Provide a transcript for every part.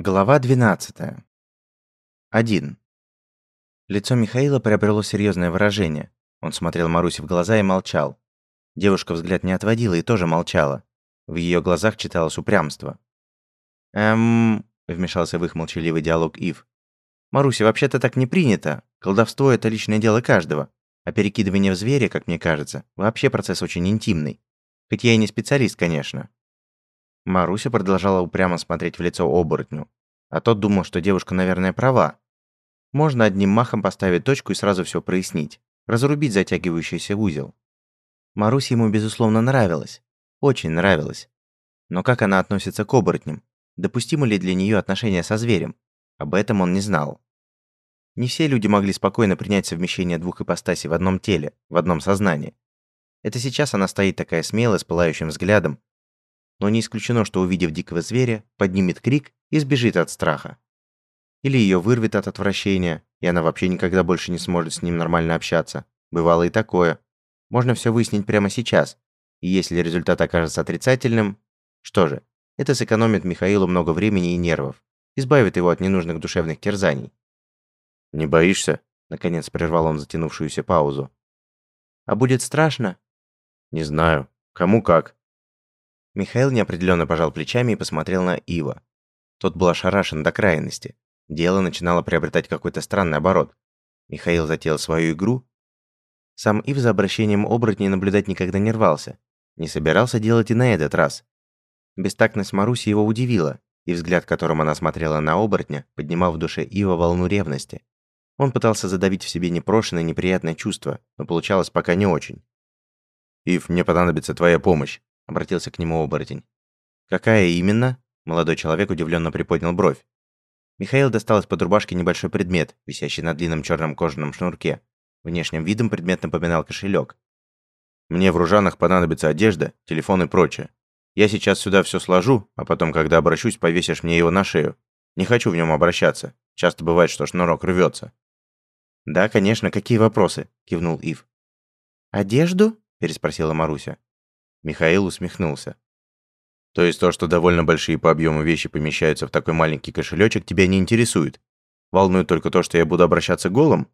Глава 12. 1. Лицо Михаила приобрело серьезное выражение. Он смотрел Марусе в глаза и молчал. Девушка взгляд не отводила и тоже молчала. В ее глазах читалось упрямство. «Эм...» – вмешался в их молчаливый диалог Ив. «Маруся, вообще-то так не принято. Колдовство – это личное дело каждого. А перекидывание в зверя, как мне кажется, вообще процесс очень интимный. Хоть я и не специалист, конечно. Маруся продолжала упрямо смотреть в лицо оборотню. А тот думал, что девушка, наверное, права. Можно одним махом поставить точку и сразу все прояснить. Разрубить затягивающийся узел. Маруся ему, безусловно, нравилась. Очень нравилась. Но как она относится к оборотням? Допустимы ли для нее отношения со зверем? Об этом он не знал. Не все люди могли спокойно принять совмещение двух ипостасей в одном теле, в одном сознании. Это сейчас она стоит такая смелая, с пылающим взглядом, но не исключено, что увидев дикого зверя, поднимет крик и сбежит от страха. Или ее вырвет от отвращения, и она вообще никогда больше не сможет с ним нормально общаться. Бывало и такое. Можно все выяснить прямо сейчас. И если результат окажется отрицательным, что же, это сэкономит Михаилу много времени и нервов, избавит его от ненужных душевных терзаний. «Не боишься?» – наконец прервал он затянувшуюся паузу. «А будет страшно?» «Не знаю. Кому как. Михаил неопределенно пожал плечами и посмотрел на Ива. Тот был ошарашен до крайности. Дело начинало приобретать какой-то странный оборот. Михаил затеял свою игру. Сам Ив за обращением оборотней наблюдать никогда не рвался. Не собирался делать и на этот раз. Бестактность Маруси его удивила, и взгляд, которым она смотрела на оборотня, поднимал в душе Ива волну ревности. Он пытался задавить в себе непрошенное неприятное чувство, но получалось пока не очень. «Ив, мне понадобится твоя помощь», обратился к нему оборотень. «Какая именно?» Молодой человек удивленно приподнял бровь. Михаил достал из-под рубашки небольшой предмет, висящий на длинном черном кожаном шнурке. Внешним видом предмет напоминал кошелек. «Мне в Ружанах понадобится одежда, телефон и прочее. Я сейчас сюда все сложу, а потом, когда обращусь, повесишь мне его на шею. Не хочу в нем обращаться. Часто бывает, что шнурок рвется». «Да, конечно, какие вопросы?» – кивнул Ив. «Одежду?» – переспросила Маруся. Михаил усмехнулся. То есть то, что довольно большие по объему вещи помещаются в такой маленький кошелечек, тебя не интересует? Волнует только то, что я буду обращаться голым?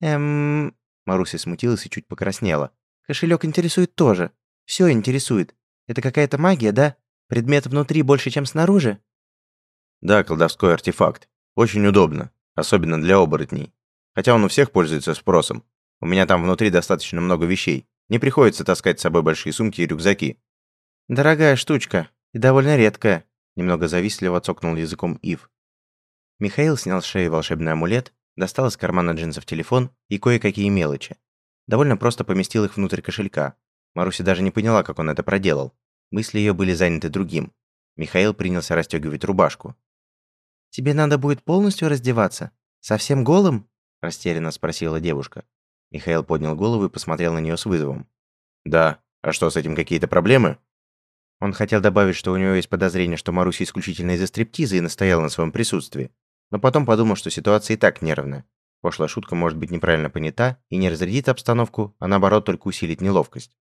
Эм... Маруся смутилась и чуть покраснела. Кошелек интересует тоже. Все интересует. Это какая-то магия, да? Предмет внутри больше, чем снаружи? Да, колдовской артефакт. Очень удобно. Особенно для оборотней. Хотя он у всех пользуется спросом. У меня там внутри достаточно много вещей. Не приходится таскать с собой большие сумки и рюкзаки. Дорогая штучка и довольно редкая, немного завистливо цокнул языком Ив. Михаил снял с шеи волшебный амулет, достал из кармана джинсов телефон и кое-какие мелочи. Довольно просто поместил их внутрь кошелька. Маруся даже не поняла, как он это проделал. Мысли ее были заняты другим. Михаил принялся расстегивать рубашку. «Тебе надо будет полностью раздеваться? Совсем голым?» – растерянно спросила девушка. Михаил поднял голову и посмотрел на нее с вызовом. «Да. А что, с этим какие-то проблемы?» Он хотел добавить, что у него есть подозрение, что Маруся исключительно из-за стриптиза и настоял на своем присутствии. Но потом подумал, что ситуация и так нервная. Пошлая шутка может быть неправильно понята и не разрядит обстановку, а наоборот только усилит неловкость.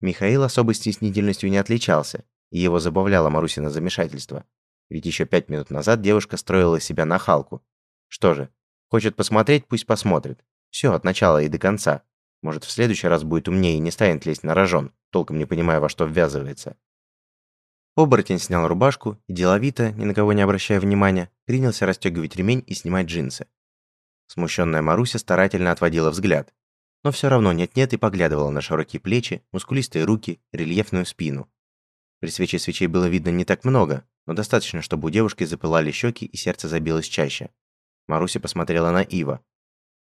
Михаил особой стеснительностью не отличался, и его забавляло Марусина замешательство. Ведь еще пять минут назад девушка строила из себя нахалку. Что же, хочет посмотреть, пусть посмотрит. Все, от начала и до конца. Может, в следующий раз будет умнее и не станет лезть на рожон, толком не понимая, во что ввязывается. Оборотень снял рубашку и деловито, ни на кого не обращая внимания, принялся расстегивать ремень и снимать джинсы. Смущенная Маруся старательно отводила взгляд, но все равно нет-нет и поглядывала на широкие плечи, мускулистые руки, рельефную спину. При свече свечей было видно не так много, но достаточно, чтобы у девушки запылали щеки и сердце забилось чаще. Маруся посмотрела на Ива.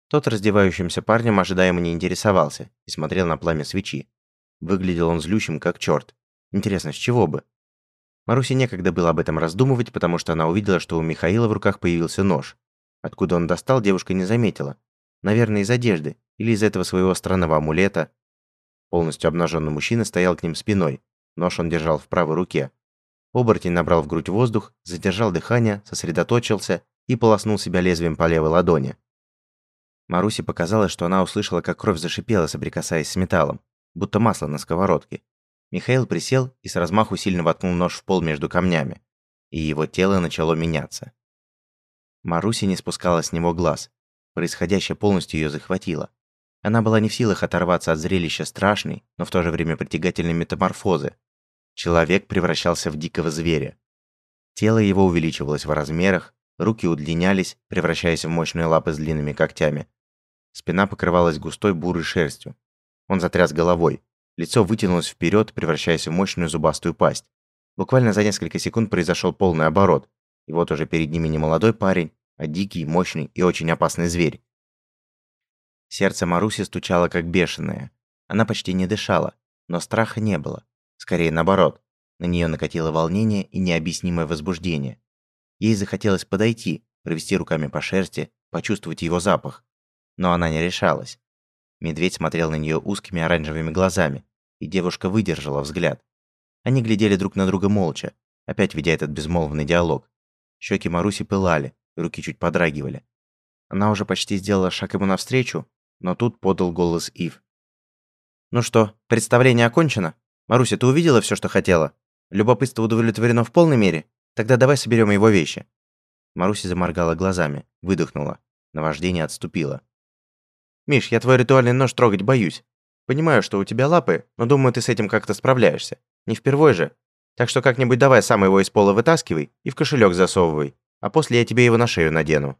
Тот раздевающимся парнем ожидаемо не интересовался и смотрел на пламя свечи. Выглядел он злющим, как черт. Интересно, с чего бы? Марусе некогда было об этом раздумывать, потому что она увидела, что у Михаила в руках появился нож. Откуда он достал, девушка не заметила. Наверное, из одежды или из этого своего странного амулета. Полностью обнаженный мужчина стоял к ним спиной. Нож он держал в правой руке. Оборотень набрал в грудь воздух, задержал дыхание, сосредоточился и полоснул себя лезвием по левой ладони. Марусе показалось, что она услышала, как кровь зашипела, соприкасаясь с металлом, будто масло на сковородке. Михаил присел и с размаху сильно воткнул нож в пол между камнями. и его тело начало меняться. Маруся не спускала с него глаз. Происходящее полностью ее захватило. Она была не в силах оторваться от зрелища страшной, но в то же время притягательной метаморфозы. Человек превращался в дикого зверя. Тело его увеличивалось в размерах, руки удлинялись, превращаясь в мощные лапы с длинными когтями. Спина покрывалась густой бурой шерстью. Он затряс головой. Лицо вытянулось вперед, превращаясь в мощную зубастую пасть. Буквально за несколько секунд произошел полный оборот. И вот уже перед ними не молодой парень, а дикий, мощный и очень опасный зверь. Сердце Маруси стучало как бешеное. Она почти не дышала, но страха не было. Скорее наоборот. На нее накатило волнение и необъяснимое возбуждение. Ей захотелось подойти, провести руками по шерсти, почувствовать его запах. Но она не решалась. Медведь смотрел на нее узкими оранжевыми глазами, и девушка выдержала взгляд. Они глядели друг на друга молча, опять ведя этот безмолвный диалог. Щеки Маруси пылали, руки чуть подрагивали. Она уже почти сделала шаг ему навстречу, но тут подал голос Ив. «Ну что, представление окончено? Маруся, ты увидела все, что хотела? Любопытство удовлетворено в полной мере? Тогда давай соберем его вещи». Маруся заморгала глазами, выдохнула. Наваждение отступило. «Миш, я твой ритуальный нож трогать боюсь. Понимаю, что у тебя лапы, но думаю, ты с этим как-то справляешься. Не впервой же. Так что как-нибудь давай сам его из пола вытаскивай и в кошелек засовывай, а после я тебе его на шею надену».